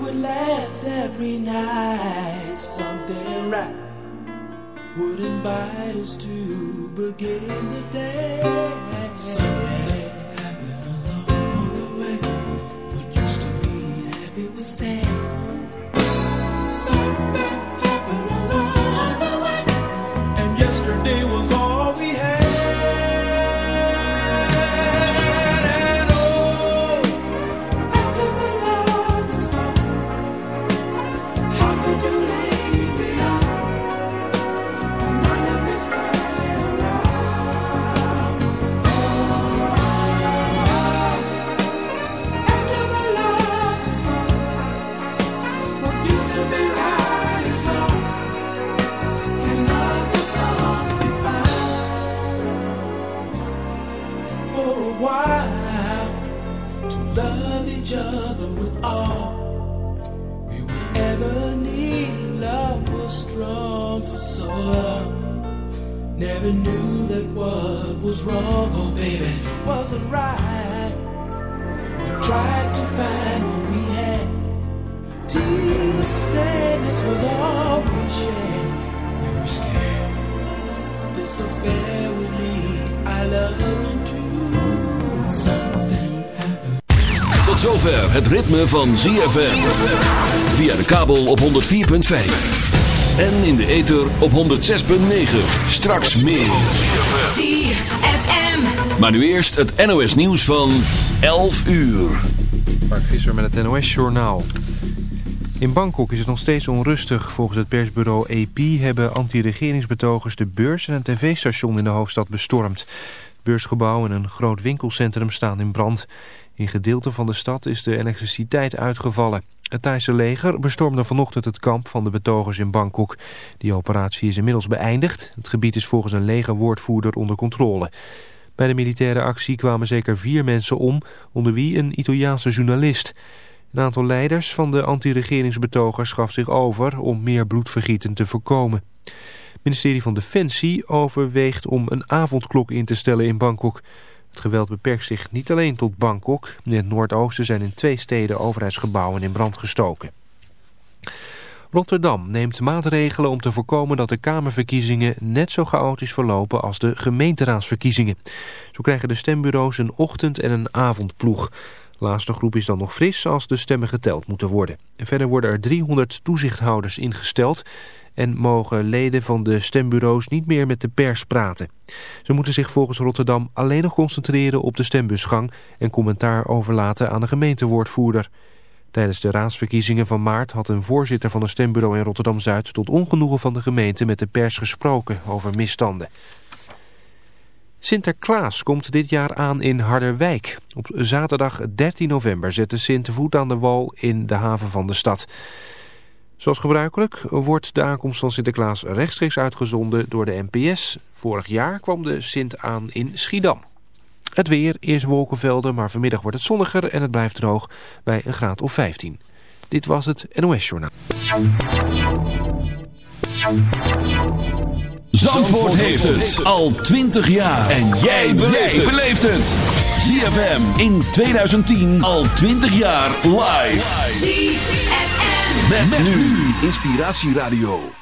would last every night. Something right would invite us to begin the day. Something happened along the way. What used to be happy was sad. Something Never knew that what was wrong, oh baby, wasn't right. We tried to find what we had. Till sadness was all we shared. We were scared this affair would lead our love into something happened. Tot zover het ritme van ZFM. Via de kabel op 104.5. En in de ether op 106.9. Straks meer. ZFM. Maar nu eerst het NOS nieuws van 11 uur. Mark Visser met het NOS-journaal. In Bangkok is het nog steeds onrustig. Volgens het persbureau AP hebben anti-regeringsbetogers de beurs en een tv-station in de hoofdstad bestormd. Het beursgebouw en een groot winkelcentrum staan in brand. In gedeelten van de stad is de elektriciteit uitgevallen. Het Thaise leger bestormde vanochtend het kamp van de betogers in Bangkok. Die operatie is inmiddels beëindigd. Het gebied is volgens een legerwoordvoerder onder controle. Bij de militaire actie kwamen zeker vier mensen om, onder wie een Italiaanse journalist. Een aantal leiders van de anti-regeringsbetogers gaf zich over om meer bloedvergieten te voorkomen. Het ministerie van Defensie overweegt om een avondklok in te stellen in Bangkok. Het geweld beperkt zich niet alleen tot Bangkok. In het noordoosten zijn in twee steden overheidsgebouwen in brand gestoken. Rotterdam neemt maatregelen om te voorkomen dat de Kamerverkiezingen net zo chaotisch verlopen als de gemeenteraadsverkiezingen. Zo krijgen de stembureaus een ochtend- en een avondploeg. Laatste groep is dan nog fris als de stemmen geteld moeten worden. En verder worden er 300 toezichthouders ingesteld en mogen leden van de stembureaus niet meer met de pers praten. Ze moeten zich volgens Rotterdam alleen nog concentreren op de stembusgang en commentaar overlaten aan de gemeentewoordvoerder. Tijdens de raadsverkiezingen van maart had een voorzitter van een stembureau in Rotterdam-Zuid tot ongenoegen van de gemeente met de pers gesproken over misstanden. Sinterklaas komt dit jaar aan in Harderwijk. Op zaterdag 13 november zet de Sint voet aan de wal in de haven van de stad. Zoals gebruikelijk wordt de aankomst van Sinterklaas rechtstreeks uitgezonden door de NPS. Vorig jaar kwam de Sint aan in Schiedam. Het weer, eerst wolkenvelden, maar vanmiddag wordt het zonniger en het blijft droog bij een graad of 15. Dit was het NOS Journaal. Zandvoort heeft het al 20 jaar. En jij beleeft het. ZFM in 2010 al 20 jaar live. ZFM. Met, nu Inspiratieradio.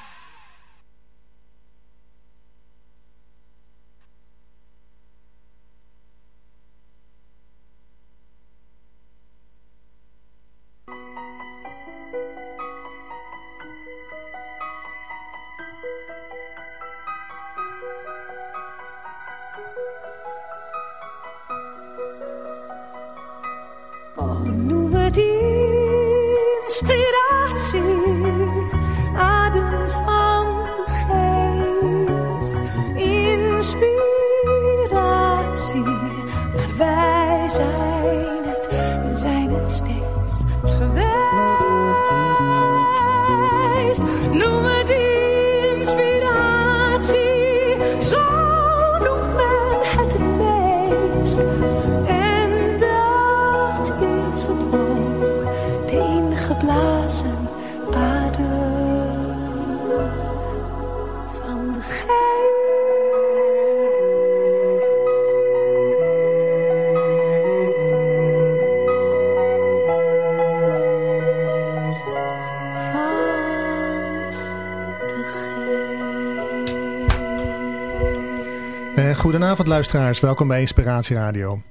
Luisteraars, welkom bij Inspiratie Radio.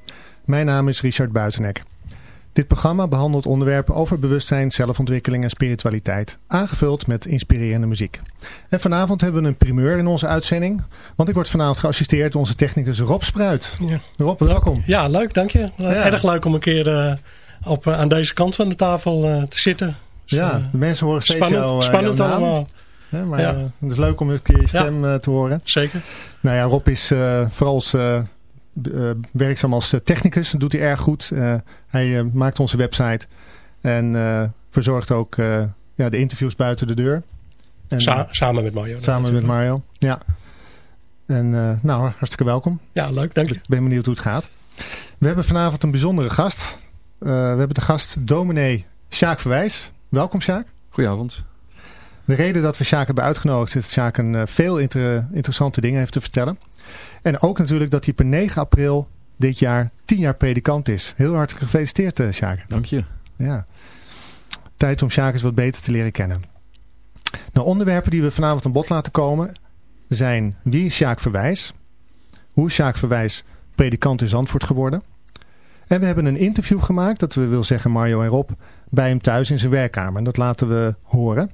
Mijn naam is Richard Buitenek. Dit programma behandelt onderwerpen over bewustzijn, zelfontwikkeling en spiritualiteit, aangevuld met inspirerende muziek. En vanavond hebben we een primeur in onze uitzending, want ik word vanavond geassisteerd door onze technicus Rob Spruit. Ja. Rob, welkom. Ja, leuk, dank je. Erg leuk om een keer uh, op, uh, aan deze kant van de tafel uh, te zitten. Dus, ja, de mensen horen steeds spannend, jou, spannend allemaal. Maar ja. het is leuk om een keer je stem ja. te horen. Zeker. Nou ja, Rob is vooral als, werkzaam als technicus. Dat doet hij erg goed. hij maakt onze website. En verzorgt ook ja, de interviews buiten de deur. En, Sa samen met Mario. Samen met Mario, ja. En uh, nou, hartstikke welkom. Ja, leuk, dank je. Ik ben benieuwd hoe het gaat. We hebben vanavond een bijzondere gast. Uh, we hebben de gast dominee Sjaak Verwijs. Welkom Sjaak. Goedenavond. De reden dat we Sjaak hebben uitgenodigd is dat Sjaak een uh, veel inter interessante dingen heeft te vertellen. En ook natuurlijk dat hij per 9 april dit jaar 10 jaar predikant is. Heel hartelijk gefeliciteerd uh, Sjaak. Dank je. Ja. Tijd om Sjaak eens wat beter te leren kennen. Nou, onderwerpen die we vanavond aan bod laten komen zijn wie is Sjaak Verwijs? Hoe is Sjaak Verwijs predikant in Zandvoort geworden? En we hebben een interview gemaakt, dat we wil zeggen Mario en Rob, bij hem thuis in zijn werkkamer. En dat laten we horen.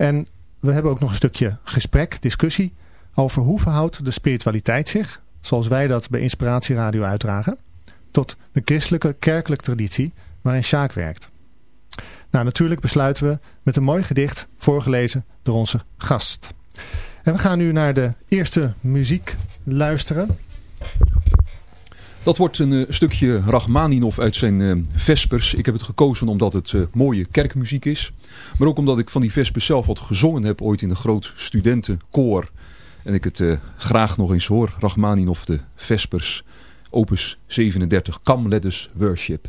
En we hebben ook nog een stukje gesprek, discussie over hoe verhoudt de spiritualiteit zich, zoals wij dat bij Inspiratie Radio uitdragen, tot de christelijke kerkelijke traditie waarin Sjaak werkt. Nou, natuurlijk besluiten we met een mooi gedicht voorgelezen door onze gast. En we gaan nu naar de eerste muziek luisteren. Dat wordt een uh, stukje Rachmaninov uit zijn uh, Vespers. Ik heb het gekozen omdat het uh, mooie kerkmuziek is. Maar ook omdat ik van die Vespers zelf wat gezongen heb ooit in een groot studentenkoor. En ik het graag nog eens hoor. Rachmaninov de Vespers, opus 37, Come Let Us Worship.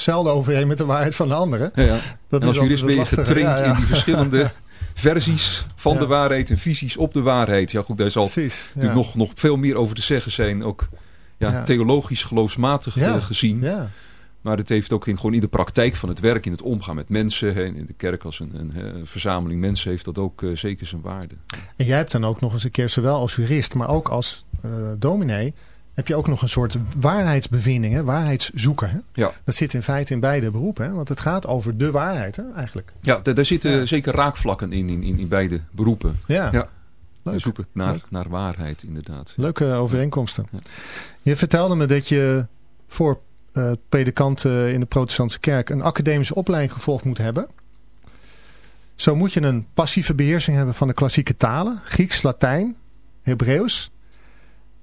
zelden overeen met de waarheid van de andere. Ja, ja. Dat en als jurist ben je getraind ja, in die verschillende versies van de waarheid en visies op de waarheid. Ja goed, daar zal Precies, nog, nog veel meer over te zeggen zijn. Ook ja, theologisch geloofsmatig eh, gezien. Ja. Maar het heeft ook in, gewoon in de praktijk van het werk, in het omgaan met mensen. hè, in de kerk als een, een, een verzameling mensen heeft dat ook eh, zeker zijn waarde. En jij hebt dan ook nog eens een keer, zowel als jurist, maar ook als eh, dominee, heb je ook nog een soort waarheidsbevinding, hè? waarheidszoeker. Hè? Ja, Dat zit in feite in beide beroepen, hè? want het gaat over de waarheid hè? eigenlijk. ja da- daar zitten Ja. zeker raakvlakken in, in, in, in beide beroepen. Ja, Ja. Leuk. Naar, Leuk. naar waarheid inderdaad. leuke overeenkomsten. Ja. Je vertelde me dat je voor eh predikant eh, in de protestantse kerk een academische opleiding gevolgd moet hebben. Zo moet je een passieve beheersing hebben van de klassieke talen, Grieks, Latijn, Hebreeuws.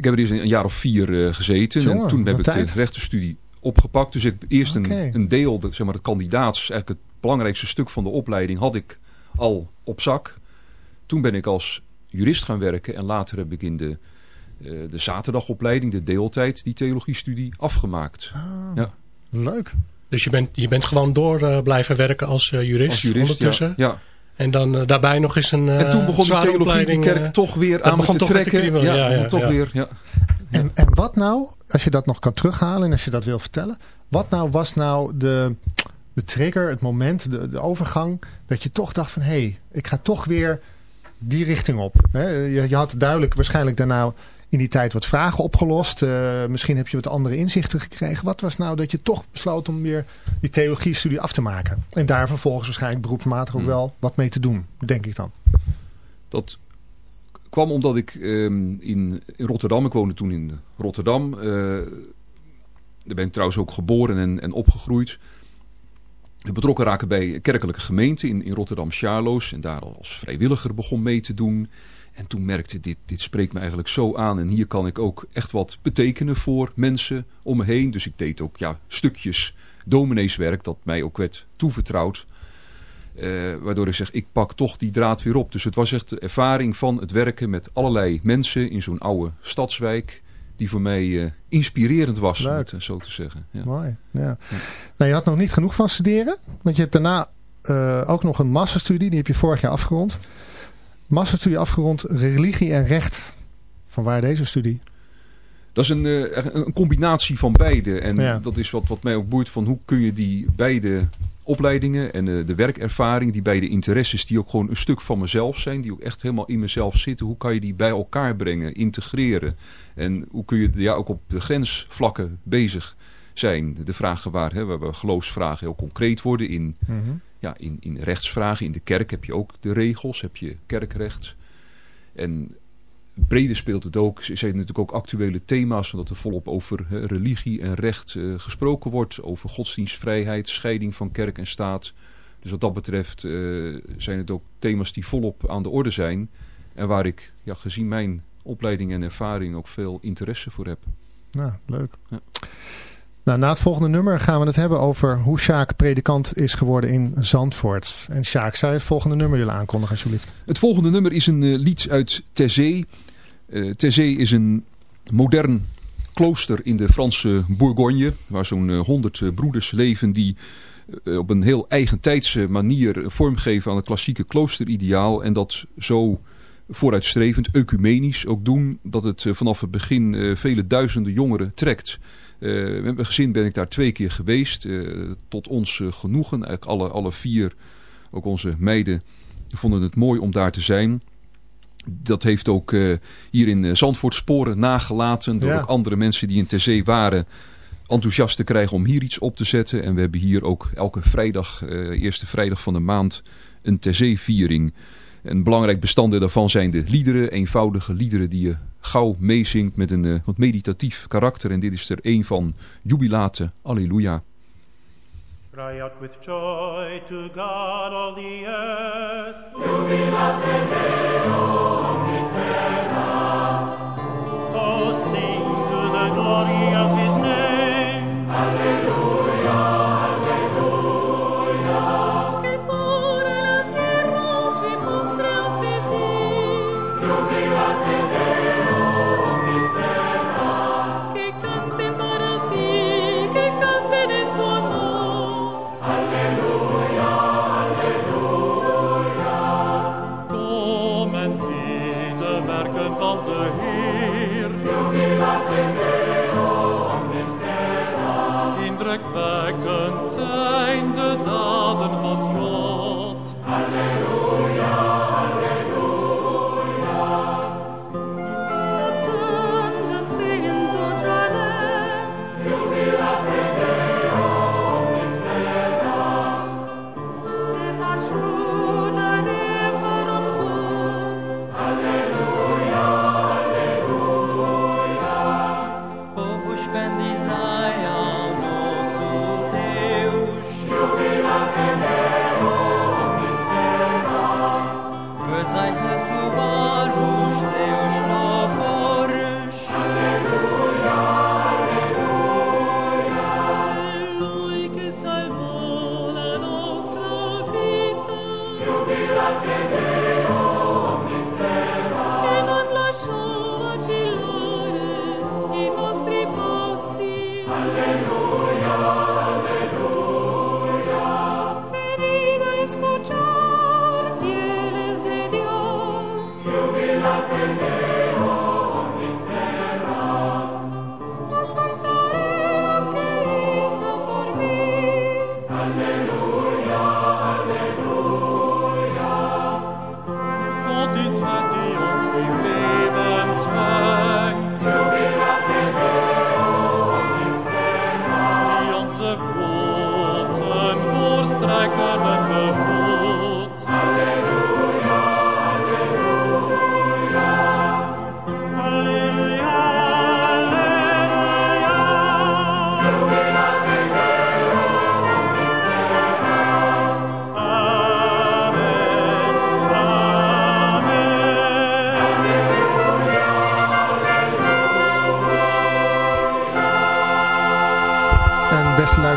Ik heb er eerst een jaar of vier eh, gezeten Jongen, en toen heb ik tijd. de rechtenstudie opgepakt. Dus ik heb eerst een, een deel, de, zeg maar het kandidaats, eigenlijk het belangrijkste stuk van de opleiding, had ik al op zak. Toen ben ik als jurist gaan werken en later heb ik in de, eh, de zaterdagopleiding, de deeltijd, die theologiestudie afgemaakt. Ah, Ja. Leuk. Dus je bent, je bent gewoon door eh, blijven werken als eh, jurist, Als jurist, ondertussen. ja. ja. En dan eh, daarbij nog eens een En toen eh, begon die theologie, die kerk eh, toch weer aan te toch weer te trekken. kriebelen, ja, ja, ja, begon toch ja. weer, ja. En, en wat nou, als je dat nog kan terughalen en als je dat wil vertellen. Wat nou was nou de, de trigger, het moment, de, de overgang. Dat je toch dacht van hé, hey, ik ga toch weer die richting op. Hè? Je, je had duidelijk waarschijnlijk daarna in die tijd wat vragen opgelost. Eh, misschien heb je wat andere inzichten gekregen. Wat was nou dat je toch besloot om weer die theologie-studie af te maken? En daar vervolgens waarschijnlijk beroepsmatig ook Hmm. wel wat mee te doen, denk ik dan. Dat kwam omdat ik ehm, in, in Rotterdam, ik woonde toen in Rotterdam. eh, daar ben ik trouwens ook geboren en, en opgegroeid. Betrokken raken bij kerkelijke gemeenten in, in Rotterdam-Charloes. En daar al als vrijwilliger begon mee te doen. En toen merkte ik, dit, dit spreekt me eigenlijk zo aan. En hier kan ik ook echt wat betekenen voor mensen om me heen. Dus ik deed ook ja, stukjes domineeswerk dat mij ook werd toevertrouwd. Eh, waardoor ik zeg, ik pak toch die draad weer op. Dus het was echt de ervaring van het werken met allerlei mensen in zo'n oude stadswijk. Die voor mij eh, inspirerend was, om het eh, zo te zeggen. Ja. Mooi. Ja. Nou, je had nog niet genoeg van studeren. Want je hebt daarna ook nog een masterstudie. Die heb je vorig jaar afgerond. Masterstudie afgerond, religie en recht. Van waar deze studie? Dat is een, eh, een combinatie van beide. En Ja. dat is wat, wat mij ook boeit van hoe kun je die beide opleidingen en eh, de werkervaring, die beide interesses die ook gewoon een stuk van mezelf zijn, die ook echt helemaal in mezelf zitten, hoe kan je die bij elkaar brengen, integreren? En hoe kun je ja, ook op de grensvlakken bezig zijn? De vragen waar, hè, waar we geloofsvragen heel concreet worden in ja, in, in rechtsvragen, in de kerk heb je ook de regels, heb je kerkrecht. En breder speelt het ook, er zijn natuurlijk ook actuele thema's, omdat er volop over religie en recht uh, gesproken wordt, over godsdienstvrijheid, scheiding van kerk en staat. Dus wat dat betreft uh, zijn het ook thema's die volop aan de orde zijn en waar ik, ja, gezien mijn opleiding en ervaring, ook veel interesse voor heb. Nou, leuk. Ja. Nou, na het volgende nummer gaan we het hebben over hoe Sjaak predikant is geworden in Zandvoort. En Sjaak, zou je het volgende nummer willen aankondigen alsjeblieft? Het volgende nummer is een uh, lied uit Terzee. Uh, is een modern klooster in de Franse Bourgogne. Waar zo'n honderd uh, broeders leven die op een heel eigentijdse manier vormgeven aan het klassieke kloosterideaal. En dat zo vooruitstrevend, ecumenisch ook doen, dat het vanaf het begin vele duizenden jongeren trekt. Uh, met mijn gezin ben ik daar twee keer geweest. Uh, tot ons uh, genoegen. Eigenlijk alle, alle vier, ook onze meiden, vonden het mooi om daar te zijn. Dat heeft ook hier in Zandvoort sporen nagelaten. Door ja. ook andere mensen die in ter zee waren enthousiast te krijgen om hier iets op te zetten. En we hebben hier ook elke vrijdag, eerste vrijdag van de maand, een ter zee viering. Een belangrijk bestanddeel daarvan zijn de liederen. Eenvoudige liederen die je gauw meezingt met een uh, wat meditatief karakter. En dit is er een van Jubilate. Alleluia. Cry out with joy to God all the earth. Jubilate Deo mistera. Oh, sing to the glory of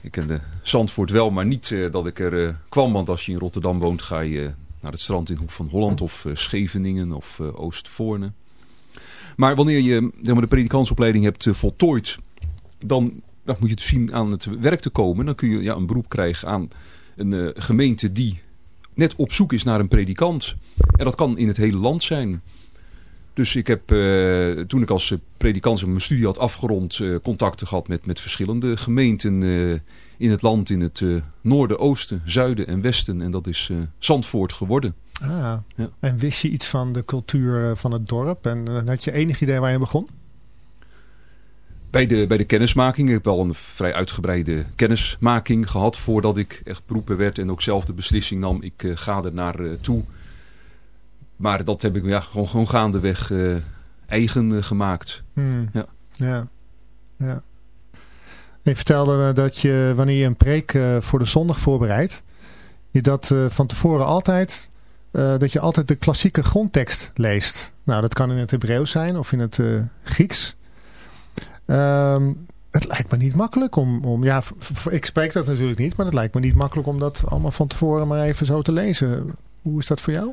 ik kende Zandvoort wel, maar niet uh, dat ik er uh, kwam. Want als je in Rotterdam woont, ga je naar het strand in Hoek van Holland of Scheveningen of Oostvoorne. Maar wanneer je de predikantsopleiding hebt voltooid, dan, dan, moet je het zien aan het werk te komen. Dan kun je ja, een beroep krijgen aan een gemeente die net op zoek is naar een predikant. En dat kan in het hele land zijn. Dus ik heb uh, toen ik als predikant mijn studie had afgerond uh, contacten gehad met, met verschillende gemeenten uh, in het land. In het noorden, oosten, zuiden en westen. En dat is Zandvoort geworden. Ah, ja. En wist je iets van de cultuur van het dorp? En had je enig idee waar je begon? Bij de, bij de kennismaking. Ik heb wel een vrij uitgebreide kennismaking gehad voordat ik echt beroepen werd. En ook zelf de beslissing nam. Ik ga er naar toe. Maar dat heb ik ja, gewoon, gewoon gaandeweg uh, eigen uh, gemaakt. Hmm. Ja. ja. ja. Je vertelde dat je wanneer je een preek voor de zondag voorbereidt, je dat van tevoren altijd, dat je altijd de klassieke grondtekst leest. Nou, dat kan in het Hebreeuws zijn of in het Grieks. Um, het lijkt me niet makkelijk om, om ja, ik spreek dat natuurlijk niet, maar het lijkt me niet makkelijk om dat allemaal van tevoren maar even zo te lezen. Hoe is dat voor jou?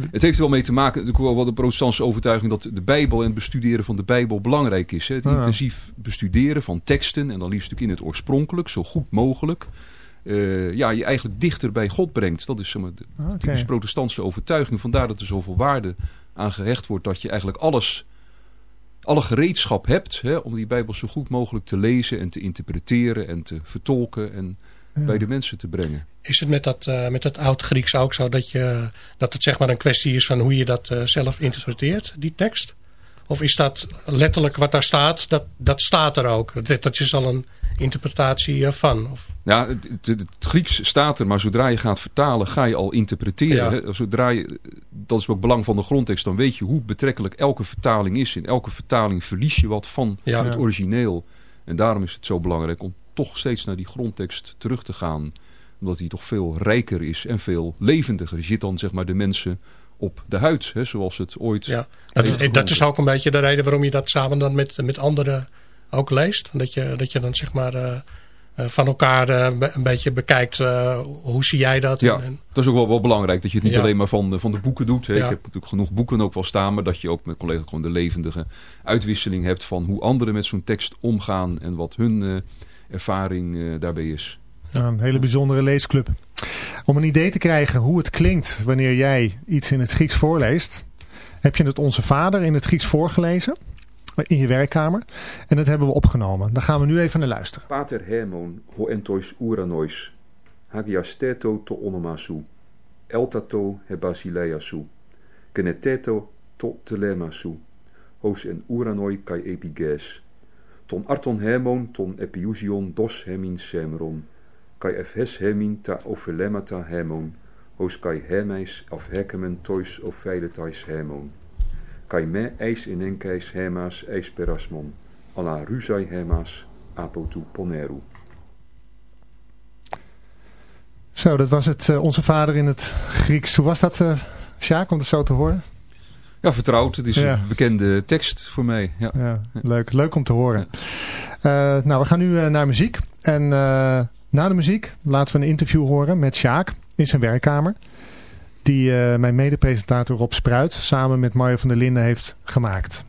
Het heeft er wel mee te maken, wel de protestantse overtuiging dat de Bijbel en het bestuderen van de Bijbel belangrijk is. Hè? Het intensief bestuderen van teksten en dan liefst natuurlijk in het oorspronkelijk, zo goed mogelijk. Uh, ja, je eigenlijk dichter bij God brengt. Dat is zeg maar, de okay. protestantse overtuiging. Vandaar dat er zoveel waarde aan gehecht wordt dat je eigenlijk alles, alle gereedschap hebt hè, om die Bijbel zo goed mogelijk te lezen en te interpreteren en te vertolken en bij de mensen te brengen. Is het met dat, uh, met dat oud-Grieks ook zo dat, je, dat het zeg maar een kwestie is van hoe je dat uh, zelf interpreteert, die tekst? Of is dat letterlijk wat daar staat, dat, dat staat er ook? Dat, dat is al een interpretatie van? Of? Ja, het, het, het, Grieks staat er, maar zodra je gaat vertalen ga je al interpreteren. Ja. Zodra je, dat is ook belang van de grondtekst, dan weet je hoe betrekkelijk elke vertaling is. In elke vertaling verlies je wat van ja. het origineel. En daarom is het zo belangrijk om toch steeds naar die grondtekst terug te gaan. Omdat die toch veel rijker is en veel levendiger. Je zit dan zeg maar de mensen op de huid, hè, zoals het ooit... Ja, dat, dat is ook een beetje de reden waarom je dat samen dan met, met anderen ook leest. Dat je, dat je dan zeg maar... Uh, van elkaar uh, een beetje bekijkt. Uh, hoe zie jij dat? Ja, dat is ook wel, wel belangrijk. Dat je het niet ja. alleen maar van, van de boeken doet. Hè. Ja. Ik heb natuurlijk genoeg boeken ook wel staan. Maar dat je ook met collega's gewoon de levendige uitwisseling hebt. Van hoe anderen met zo'n tekst omgaan. En wat hun ervaring uh, daarbij is. Ja, een hele bijzondere leesclub. Om een idee te krijgen hoe het klinkt wanneer jij iets in het Grieks voorleest, heb je het Onze Vader in het Grieks voorgelezen in je werkkamer. En dat hebben we opgenomen. Daar gaan we nu even naar luisteren. Pater Hermon ho entois uranois, hagiasteto to onomasu, eltato he basileiasu, keneteto to telemasu, hos en uranoi kai epiges, ton arton hermon ton epiusion dos hemin semeron, kai efhes hemin ta ophelemata hermon, hos kai hermeis af hekemen tois of veiletais hermon. Kai me eis in enkais hermas eis perasmon, alla rusai hermas apotu poneru. Zo, dat was het uh, Onze Vader in het Grieks. Hoe was dat, uh, Sjaak, om het zo te horen? Ja, vertrouwd. Het is ja. een bekende tekst voor mij. Ja. ja leuk. leuk om te horen. Uh, nou, we gaan nu uh, naar muziek. En uh, na de muziek laten we een interview horen met Sjaak in zijn werkkamer. Die mijn medepresentator Rob Spruit samen met Mario van der Linden heeft gemaakt.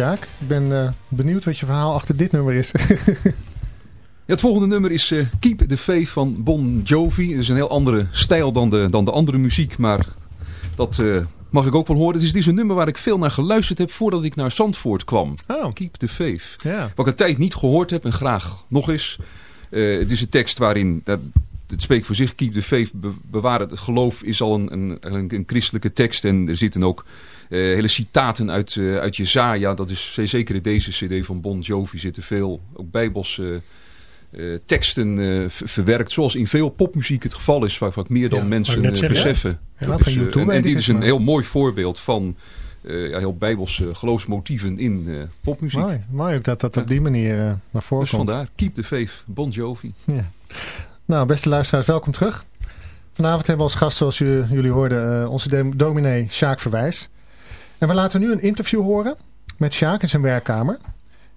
Sjaak, ik ben eh, benieuwd wat je verhaal achter dit nummer is. Ja, het volgende nummer is eh, Keep the Faith van Bon Jovi. Het is een heel andere stijl dan de, dan de andere muziek, maar dat eh, mag ik ook wel horen. Het is, het is een nummer waar ik veel naar geluisterd heb voordat ik naar Zandvoort kwam. Oh. Keep the Faith. Ja. Wat ik een tijd niet gehoord heb en graag nog eens. Het is een tekst waarin, dat, het spreekt voor zich, Keep the Faith, be- bewaar het geloof is al een, een, een, christelijke tekst. En er zitten ook eh, hele citaten uit, eh uit Jezaja. Dat is zeker in deze cd van Bon Jovi zitten veel, ook bijbelse eh, teksten ver- verwerkt. Zoals in veel popmuziek het geval is, vaak, vaak meer dan Ja, mensen beseffen. Ja, YouTube en, dit is een heel mooi voorbeeld van ja, heel bijbelse geloofsmotieven in popmuziek. mooi, mooi ook dat dat op die manier naar voren Dus komt. vandaar, Keep the Faith, Bon Jovi. Ja. Nou, beste luisteraars, welkom terug. Vanavond hebben we als gast, zoals jullie hoorden, eh, onze dom- dominee Sjaak Verwijs. En we laten nu een interview horen met Sjaak in zijn werkkamer.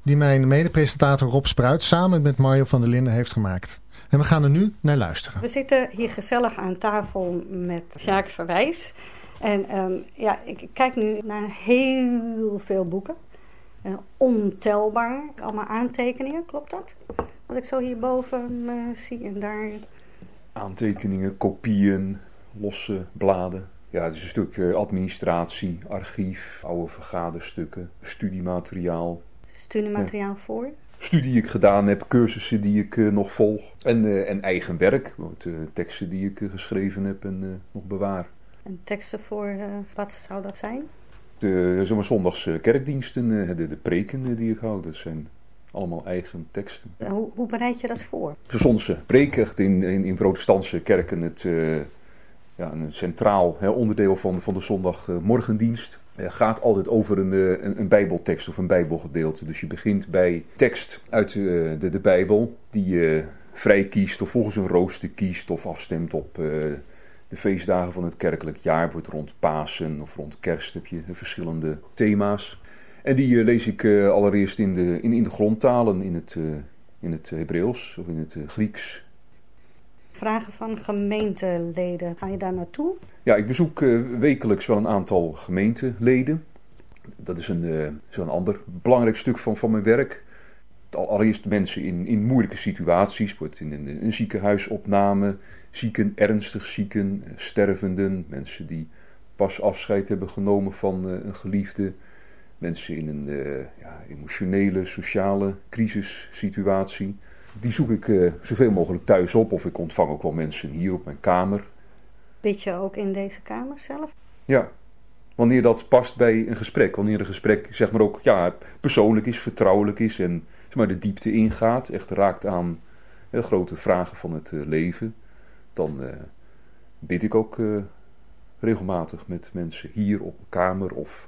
Die mijn medepresentator Rob Spruit samen met Mario van der Linden heeft gemaakt. En we gaan er nu naar luisteren. We zitten hier gezellig aan tafel met Sjaak Verwijs. En ehm, ja, ik kijk nu naar heel veel boeken. Eh, ontelbaar. Allemaal aantekeningen, klopt dat? Wat ik zo hierboven eh, zie en daar. Aantekeningen, kopieën, losse bladen. Ja, het is een stuk eh, administratie, archief, oude vergaderstukken, studiemateriaal. Studiemateriaal voor. Studie die ik gedaan heb, cursussen die ik eh, nog volg. En, en eigen werk, teksten die ik geschreven heb en nog bewaar. En teksten voor, wat zou dat zijn? De zeg maar, zondags kerkdiensten, de, de preken die ik hou, dat zijn allemaal eigen teksten. Hoe, hoe bereid je dat voor? De zondse preek, echt in, in, in protestantse kerken het, eh, ja, een centraal hè, onderdeel van, van de zondagmorgendienst. Gaat altijd over een, eh, een, een bijbeltekst of een bijbelgedeelte. Dus je begint bij tekst uit eh, de, de bijbel die je vrij kiest of volgens een rooster kiest of afstemt op de feestdagen van het kerkelijk jaar. Wordt rond Pasen of rond kerst heb je verschillende thema's. En die eh, lees ik eh, allereerst in de, in, in de grondtalen, in het, eh, in het Hebreeuws of in het Grieks. Vragen van gemeenteleden. Ga je daar naartoe? Ja, ik bezoek wekelijks wel een aantal gemeenteleden. Dat is een, een ander belangrijk stuk van, van mijn werk. Al- Allereerst mensen in, in moeilijke situaties, bijvoorbeeld in een, een ziekenhuisopname, zieken, ernstig zieken, stervenden, mensen die pas afscheid hebben genomen van een geliefde, mensen in een eh, ja, emotionele, sociale crisissituatie. Die zoek ik eh, zoveel mogelijk thuis op of ik ontvang ook wel mensen hier op mijn kamer. Bid je ook in deze kamer zelf? Ja, wanneer dat past bij een gesprek. Wanneer een gesprek zeg maar ook ja, persoonlijk is, vertrouwelijk is en zeg maar, de diepte ingaat. Echt raakt aan de grote vragen van het eh, leven. Dan eh, bid ik ook eh, regelmatig met mensen hier op een kamer of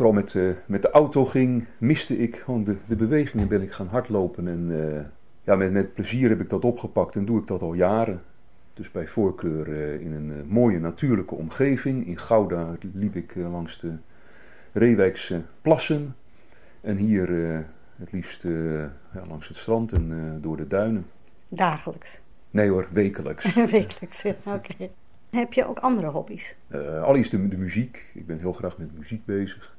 vooral met, eh, met de auto ging, miste ik gewoon de, de beweging en ben ik gaan hardlopen. En eh, ja, met, met plezier heb ik dat opgepakt en doe ik dat al jaren. Dus bij voorkeur eh, in een mooie natuurlijke omgeving. In Gouda liep ik langs de Reewijkse plassen. En hier Het liefst ja, langs het strand en door de duinen. Dagelijks? Nee hoor, wekelijks. wekelijks, oké. Okay. Heb je ook andere hobby's? Uh, de, muziek. Ik ben heel graag met muziek bezig.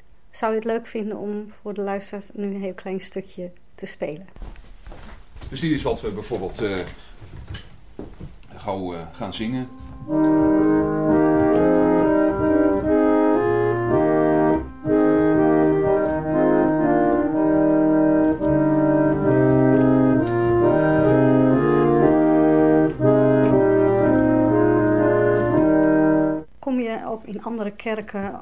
Zou je het leuk vinden om voor de luisteraars nu een heel klein stukje te spelen? Dus dit is wat we bijvoorbeeld gauw gaan zingen. ook in andere kerken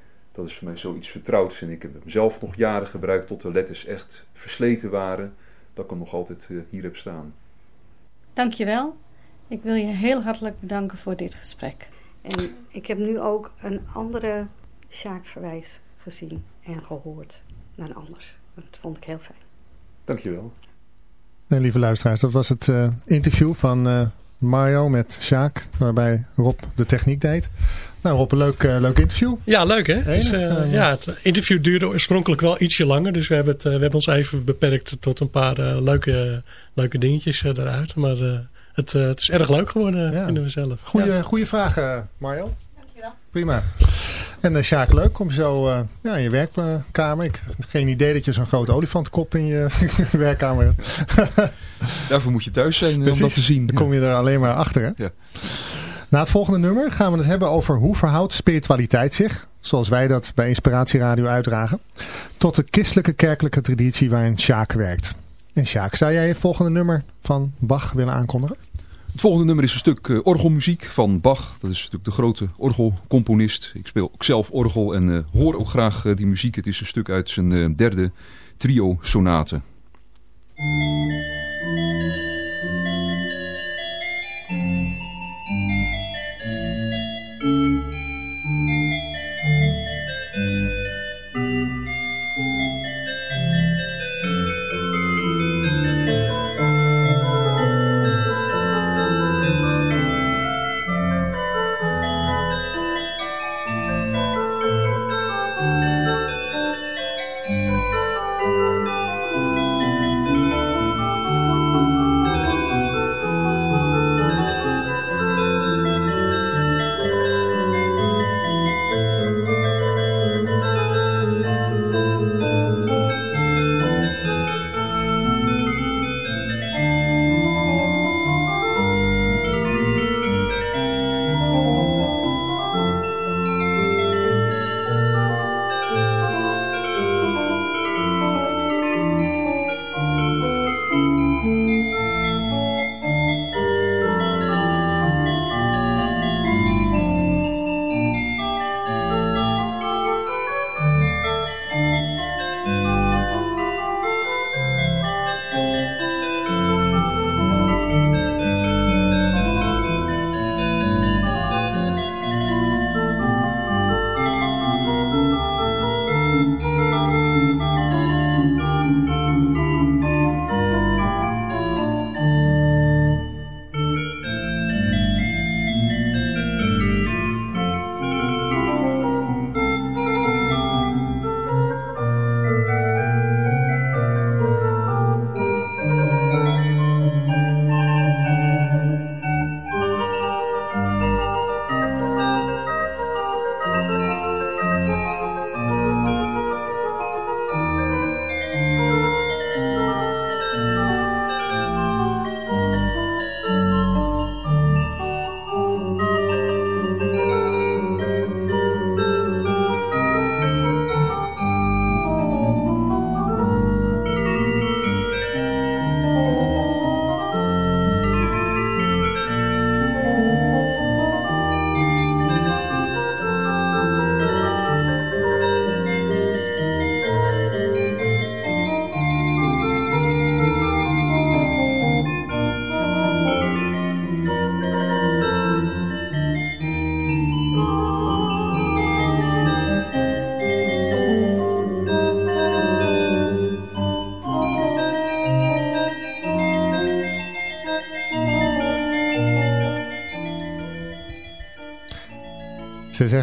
dat is voor mij zoiets vertrouwds. En ik heb hem zelf nog jaren gebruikt tot de letters echt versleten waren. Dat ik hem nog altijd uh, hier heb staan. Dankjewel. Ik wil je heel hartelijk bedanken voor dit gesprek. En ik heb nu ook een andere Sjaak-verwijs gezien en gehoord dan anders. Dat vond ik heel fijn. Dankjewel. En lieve luisteraars, dat was het uh, interview van uh, Mario met Sjaak, waarbij Rob de techniek deed. Nou Rob, een leuk, uh, leuk interview. Ja, leuk hè? Dus, uh, ja, het interview duurde oorspronkelijk wel ietsje langer. Dus we hebben, het, uh, we hebben ons even beperkt tot een paar leuke, leuke dingetjes eruit. Maar het, het is erg leuk geworden, ja. vinden we zelf. Goeie, ja. goeie vragen, Mario. Dankjewel. Prima. En uh, Sjaak, leuk om zo ja, in je werkkamer. Ik heb geen idee dat je zo'n grote olifantkop in je werkkamer hebt. Daarvoor moet je thuis zijn Precies. om dat te zien. Dan kom je er alleen maar achter, hè? Ja. Na het volgende nummer gaan we het hebben over hoe verhoudt spiritualiteit zich, zoals wij dat bij Inspiratieradio uitdragen, tot de christelijke kerkelijke traditie waarin Sjaak werkt. En Sjaak, zou jij het volgende nummer van Bach willen aankondigen? Het volgende nummer is een stuk uh, orgelmuziek van Bach. Dat is natuurlijk de grote orgelcomponist. Ik speel ook zelf orgel en uh, hoor ook graag uh, die muziek. Het is een stuk uit zijn derde trio-sonate.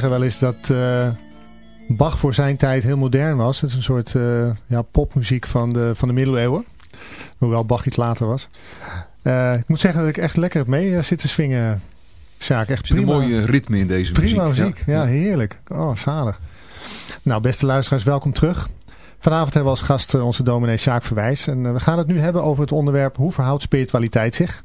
Zeggen wel eens dat uh, Bach voor zijn tijd heel modern was. Het is een soort uh, ja, popmuziek van de, van de middeleeuwen. Hoewel Bach iets later was. Uh, ik moet zeggen dat ik echt lekker mee zit te swingen. Sjaak, echt prima. een mooie ritme in deze prima muziek. muziek, ja, ja heerlijk. Oh, zalig. Nou, beste luisteraars, welkom terug. Vanavond hebben we als gast onze dominee Sjaak Verwijs. En we gaan het nu hebben over het onderwerp hoe verhoudt spiritualiteit zich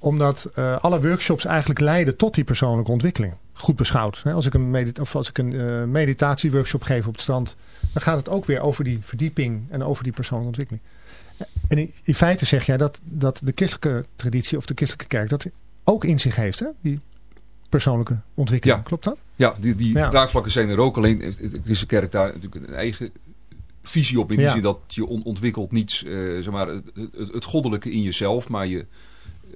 omdat eh, alle workshops eigenlijk leiden tot die persoonlijke ontwikkeling. Goed beschouwd. Hè? Als ik een, medit of als ik een uh, meditatieworkshop geef op het strand. Dan gaat het ook weer over die verdieping en over die persoonlijke ontwikkeling. En in, in feite zeg jij dat, dat de christelijke traditie of de christelijke kerk dat ook in zich heeft. Hè? Die persoonlijke ontwikkeling. Ja. Klopt dat? Ja, die, die Ja. raakvlakken zijn er ook. Alleen heeft de christelijke kerk daar natuurlijk een eigen visie op. In die Ja. zin dat je on- ontwikkelt niet eh, zeg maar, het, het, het goddelijke in jezelf. Maar je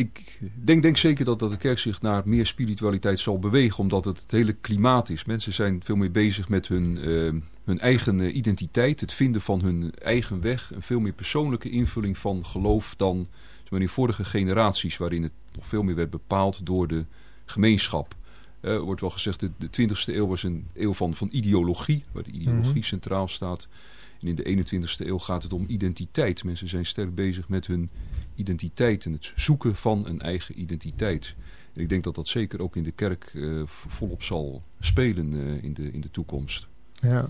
Ik denk, denk zeker dat, dat de kerk zich naar meer spiritualiteit zal bewegen, omdat het het hele klimaat is. Mensen zijn veel meer bezig met hun, eh, hun eigen eh, identiteit, het vinden van hun eigen weg. Een veel meer persoonlijke invulling van geloof dan zeg maar, in vorige generaties, waarin het nog veel meer werd bepaald door de gemeenschap. Eh, Er wordt wel gezegd, de, de 20e eeuw was een eeuw van, van ideologie, waar de ideologie Mhm. centraal staat. En in de 21ste eeuw gaat het om identiteit. Mensen zijn sterk bezig met hun identiteit en het zoeken van een eigen identiteit. En ik denk dat dat zeker ook in de kerk eh, volop zal spelen eh, in, de, in de toekomst. Ja.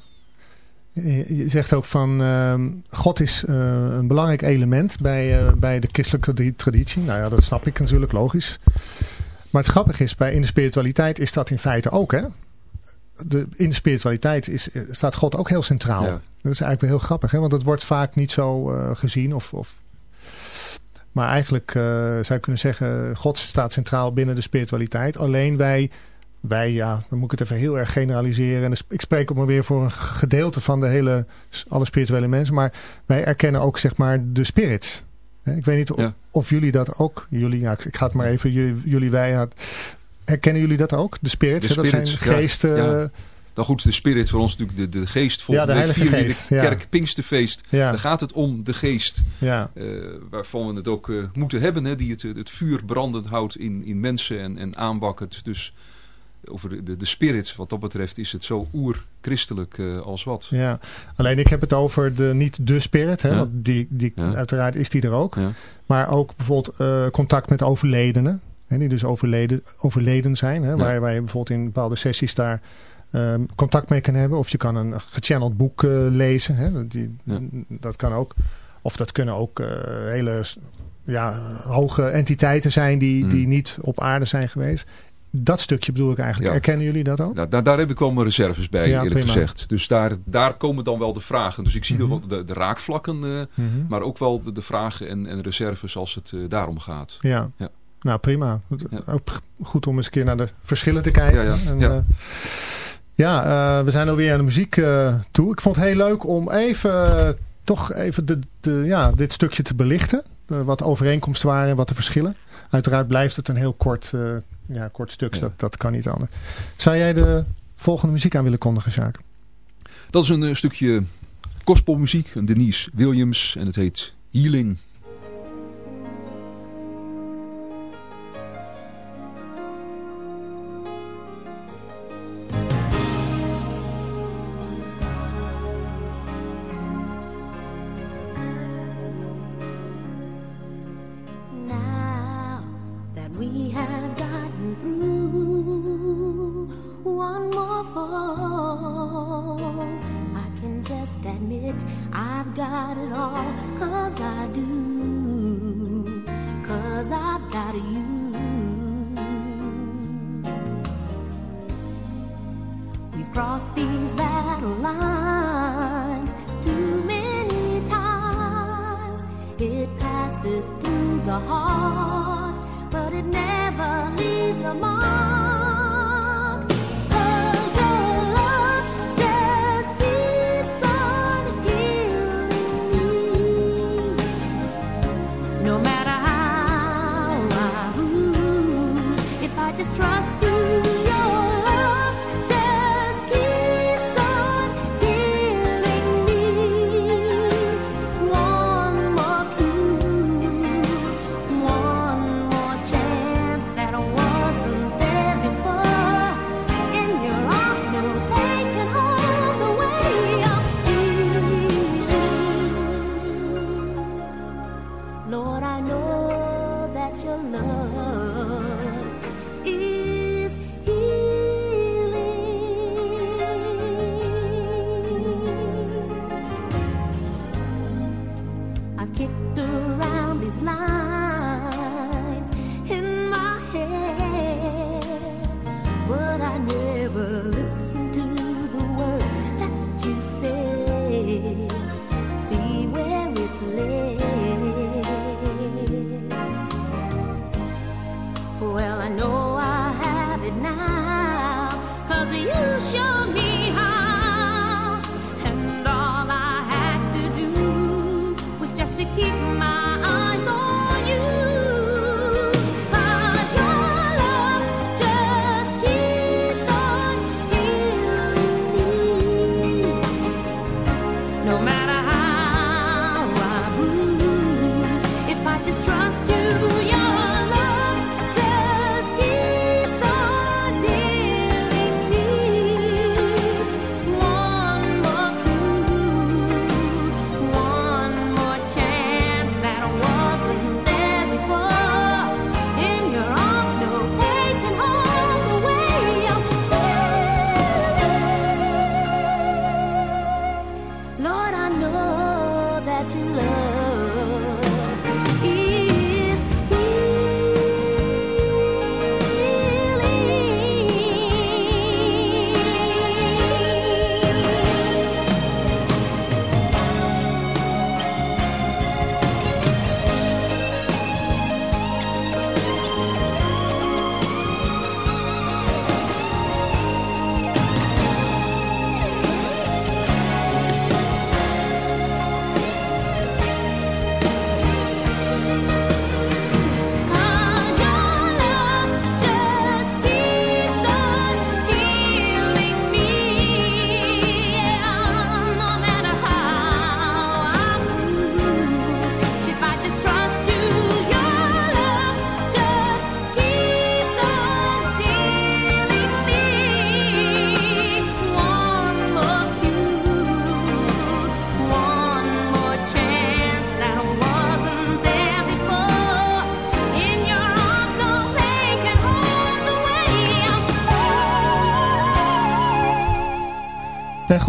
Je zegt ook van ehm, God is eh, een belangrijk element bij, bij de christelijke tradi- traditie. Nou ja, dat snap ik natuurlijk, logisch. Maar het grappige is, bij, in de spiritualiteit is dat in feite ook. Hè? De, in de spiritualiteit is, eh, staat God ook heel centraal. Ja. Dat is eigenlijk wel heel grappig, hè? want dat wordt vaak niet zo eh, gezien. Of, of... Maar eigenlijk eh, zou je kunnen zeggen, God staat centraal binnen de spiritualiteit. Alleen wij wij, ja, dan moet ik het even heel erg generaliseren. En ik spreek ook maar weer voor een gedeelte van de hele, alle spirituele mensen. Maar wij erkennen ook, zeg maar, de spirits. Hè, Ik weet niet of, Ja. of jullie dat ook, jullie, ja, ik, ga het maar even, jullie, jullie wij, herkennen jullie dat ook? De spirits, De hè, dat zijn spirits, ja, geesten. ja. Dan goed, de spirit voor ons natuurlijk de, de geest. Volgende Ja, de Heilige Geest, de kerk Pinksterfeest. Ja. Daar gaat het om de geest. Ja, eh, waarvan we het ook eh, moeten hebben. Hè, die het, het vuur brandend houdt in, in mensen en, en aanwakkert. Dus over de, de spirit. Wat dat betreft is het zo oer-christelijk eh, als wat. Ja, alleen ik heb het over de, niet de spirit. Hè, Ja. Want die, die, Ja. uiteraard is die er ook. Ja. Maar ook bijvoorbeeld eh, contact met overledenen. Hè, die dus overleden, overleden zijn. Hè, waar, waar je bijvoorbeeld in bepaalde sessies daar ehm, contact mee kan hebben. Of je kan een gechanneld boek eh, lezen. Hè, dat, die, dat kan ook. Of dat kunnen ook eh, hele ja, hoge entiteiten zijn die, Mm. die niet op aarde zijn geweest. Dat stukje bedoel ik eigenlijk. Erkennen jullie dat ook? Nou, daar, daar heb ik wel mijn reserves bij, Ja, eerlijk prima. gezegd. Dus daar, daar komen dan wel de vragen. Dus ik zie Mhm. de, de raakvlakken, eh, Mhm. maar ook wel de, de vragen en, en reserves als het daarom gaat. Ja. Nou, prima. Ook goed om eens een keer naar de verschillen te kijken. Ja, ja, En, ja. eh, ja, eh, we zijn alweer aan de muziek eh, toe. Ik vond het heel leuk om even, toch even de, de, ja, dit stukje te belichten. Eh, wat de overeenkomsten waren en wat de verschillen. Uiteraard blijft het een heel kort, ja, kort stuk. Dat, dat kan niet anders. Zou jij de volgende muziek aan willen kondigen, Sjaak? Dat is een eh, stukje gospelmuziek, een Denise Williams en het heet Healing.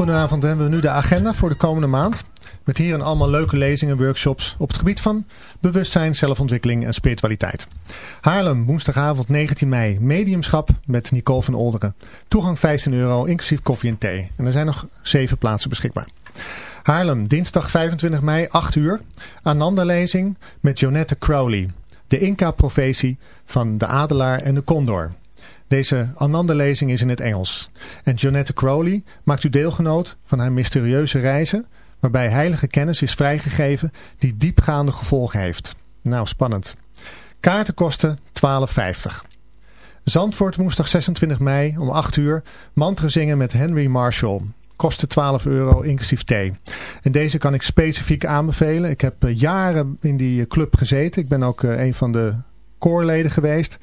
Goedenavond. Hebben we nu de agenda voor de komende maand. Met hierin allemaal leuke lezingen en workshops op het gebied van bewustzijn, zelfontwikkeling en spiritualiteit. Haarlem, woensdagavond 19 mei, mediumschap met Nicole van Olderen. Toegang 15 euro, inclusief koffie en thee. En er zijn nog 7 plaatsen beschikbaar. Haarlem, dinsdag 25 mei, 8 uur. Ananda-lezing met Jonette Crowley. De Inca-profetie van de adelaar en de condor. Deze Ananda-lezing is in het Engels. En Jonette Crowley maakt u deelgenoot van haar mysterieuze reizen... waarbij heilige kennis is vrijgegeven die diepgaande gevolgen heeft. Nou, spannend. Kaarten kosten 12,50. Zandvoort woensdag 26 mei om 8 uur. Mantra zingen met Henry Marshall. Kosten 12 euro inclusief thee. En deze kan ik specifiek aanbevelen. Ik heb eh, jaren in die club gezeten. Ik ben ook eh, een van de koorleden geweest.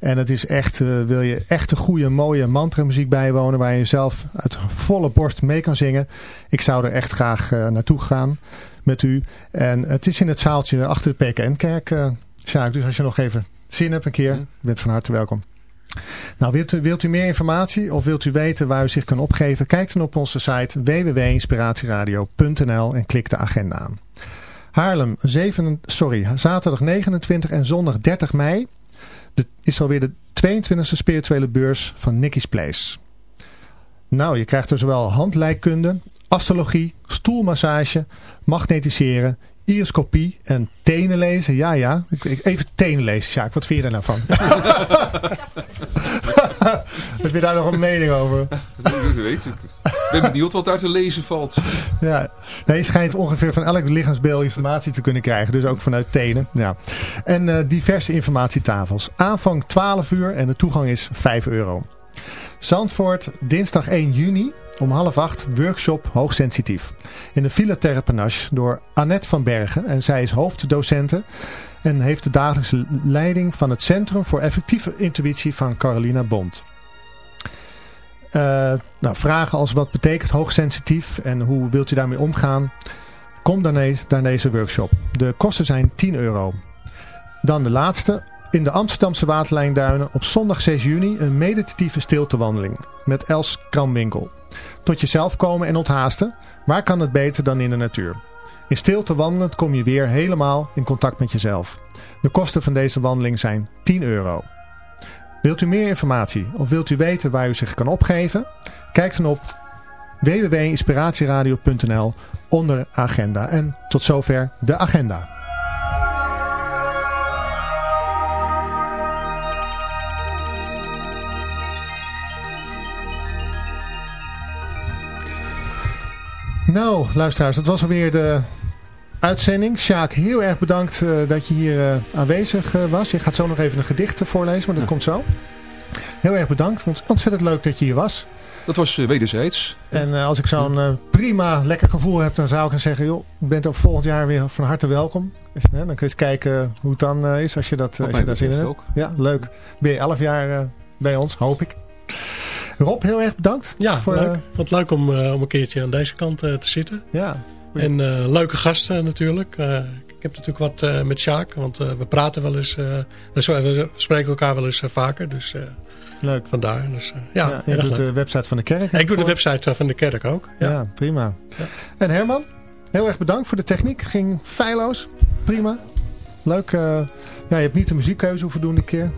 En het is echt, uh, wil je echt een goede, mooie mantra muziek bijwonen waar je zelf uit volle borst mee kan zingen. Ik zou er echt graag uh, naartoe gaan met u. En het is in het zaaltje achter de PKN-kerk, uh, Sjaak. Dus als je nog even zin hebt een keer, je bent van harte welkom. Nou, wilt u, wilt u meer informatie of wilt u weten waar u zich kan opgeven? Kijk dan op onze site www.inspiratieradio.nl en klik de agenda aan. Haarlem, 7, sorry, zaterdag 29 en zondag 30 mei de, is alweer de 22e spirituele beurs van Nicky's Place. Nou, je krijgt er zowel handlijkkunde, astrologie, stoelmassage, magnetiseren, iriscopie en tenen lezen. Ja, ja. Even tenen lezen, Sjaak. Wat vind je daar nou van? Heb je daar nog een mening over? Dat weet ik. Ik ben benieuwd wat daar te lezen valt. Ja, nee, je schijnt ongeveer van elk lichaamsbeeld informatie te kunnen krijgen. Dus ook vanuit tenen. Ja. En uh, diverse informatietafels. Aanvang 12 uur en de toegang is 5 euro. Zandvoort, dinsdag 1 juni om half acht workshop hoogsensitief. In de Villa Terrepenage door Annette van Bergen. En zij is hoofddocente en heeft de dagelijkse leiding van het Centrum voor Effectieve Intuïtie van Carolina Bond. Uh, nou, vragen als wat betekent hoogsensitief en hoe wilt u daarmee omgaan? Kom dan eens naar deze workshop. De kosten zijn 10 euro. Dan de laatste. In de Amsterdamse Waterlijnduinen op zondag 6 juni een meditatieve stiltewandeling met Els Kramwinkel. Tot jezelf komen en onthaasten. Waar kan het beter dan in de natuur? In stilte wandelend kom je weer helemaal in contact met jezelf. De kosten van deze wandeling zijn 10 euro. Wilt u meer informatie of wilt u weten waar u zich kan opgeven? Kijk dan op www.inspiratieradio.nl onder agenda. En tot zover de agenda. Luisteraars, dat was alweer de uitzending. Sjaak, heel erg bedankt uh, dat je hier uh, aanwezig uh, was. Je gaat zo nog even een gedicht voorlezen, maar dat ja. komt zo. Heel erg bedankt, vond het ontzettend leuk dat je hier was. Dat was wederzijds. En als ik zo'n prima, lekker gevoel heb, dan zou ik zeggen, joh, je bent ook volgend jaar weer van harte welkom. Dus, dan kun je eens kijken hoe het dan is als je, dat, als je daar zin in hebt. Ja, leuk. Ben je elf jaar bij ons, hoop ik. Rob, heel erg bedankt. Ja, voor, leuk. Ik vond het leuk om, uh, om een keertje aan deze kant uh, te zitten. Ja. En leuke gasten natuurlijk. ik heb natuurlijk wat met Sjaak, want we praten wel eens. We spreken elkaar wel eens vaker. Dus leuk. vandaar. Dus, ja, ja, je doet leuk. de website van de kerk. ik doe de website van de kerk ook. Ja, ja prima. Ja. En Herman, heel erg bedankt voor de techniek. Ging feilloos. Prima. Leuk. ja, je hebt niet de muziekkeuze hoeven doen dit keer.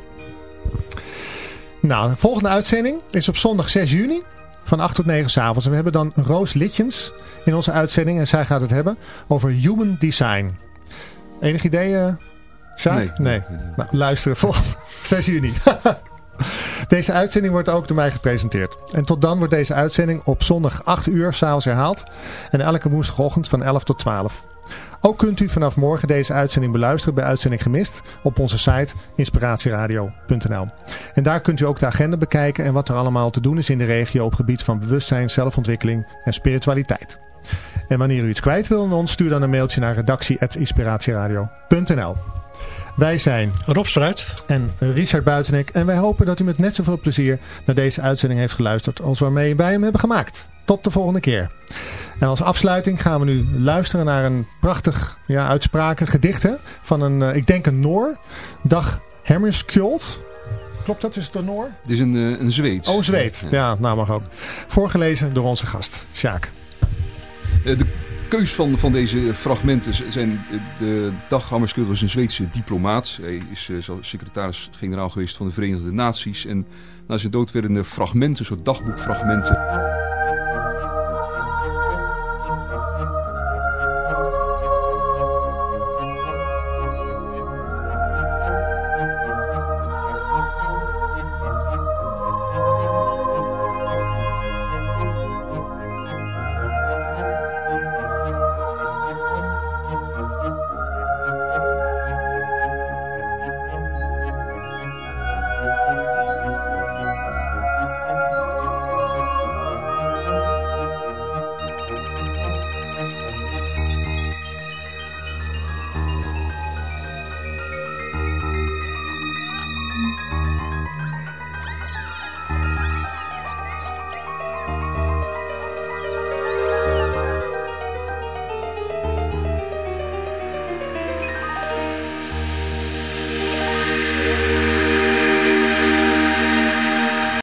Nou, de volgende uitzending is op zondag 6 juni van 8 tot 9 s avonds. En we hebben dan Roos Litjens in onze uitzending. En zij gaat het hebben over human design. Enig idee, uh, Sjaak? Nee. nee. Nou, luisteren. Volgende 6 juni. Deze uitzending wordt ook door mij gepresenteerd. En tot dan wordt deze uitzending op zondag 8 uur s'avonds herhaald. En elke woensdagochtend van 11 tot 12. Ook kunt u vanaf morgen deze uitzending beluisteren bij Uitzending Gemist op onze site inspiratieradio.nl. En daar kunt u ook de agenda bekijken en wat er allemaal te doen is in de regio op gebied van bewustzijn, zelfontwikkeling en spiritualiteit. En wanneer u iets kwijt wil aan ons, stuur dan een mailtje naar redactie.inspiratieradio.nl. Wij zijn Rob Struit en Richard Buitenek en wij hopen dat u met net zoveel plezier naar deze uitzending heeft geluisterd als waarmee wij hem hebben gemaakt. Tot de volgende keer. En als afsluiting gaan we nu luisteren naar een prachtig ja, uitspraken, gedichten van een, uh, ik denk een Noor, Dag Hammarskjöld. Klopt dat? Is het door Noor? Het is een, eh, een zweet. Oh, zweet. Ja, nou mag ook. Voorgelezen door onze gast, Sjaak. Eh, de keus van, van deze fragmenten zijn... De Dag Hammarskjöld een Zweedse diplomaat. Hij is eh, secretaris-generaal geweest van de Verenigde Naties. En na zijn dood werden er fragmenten, soort dagboekfragmenten...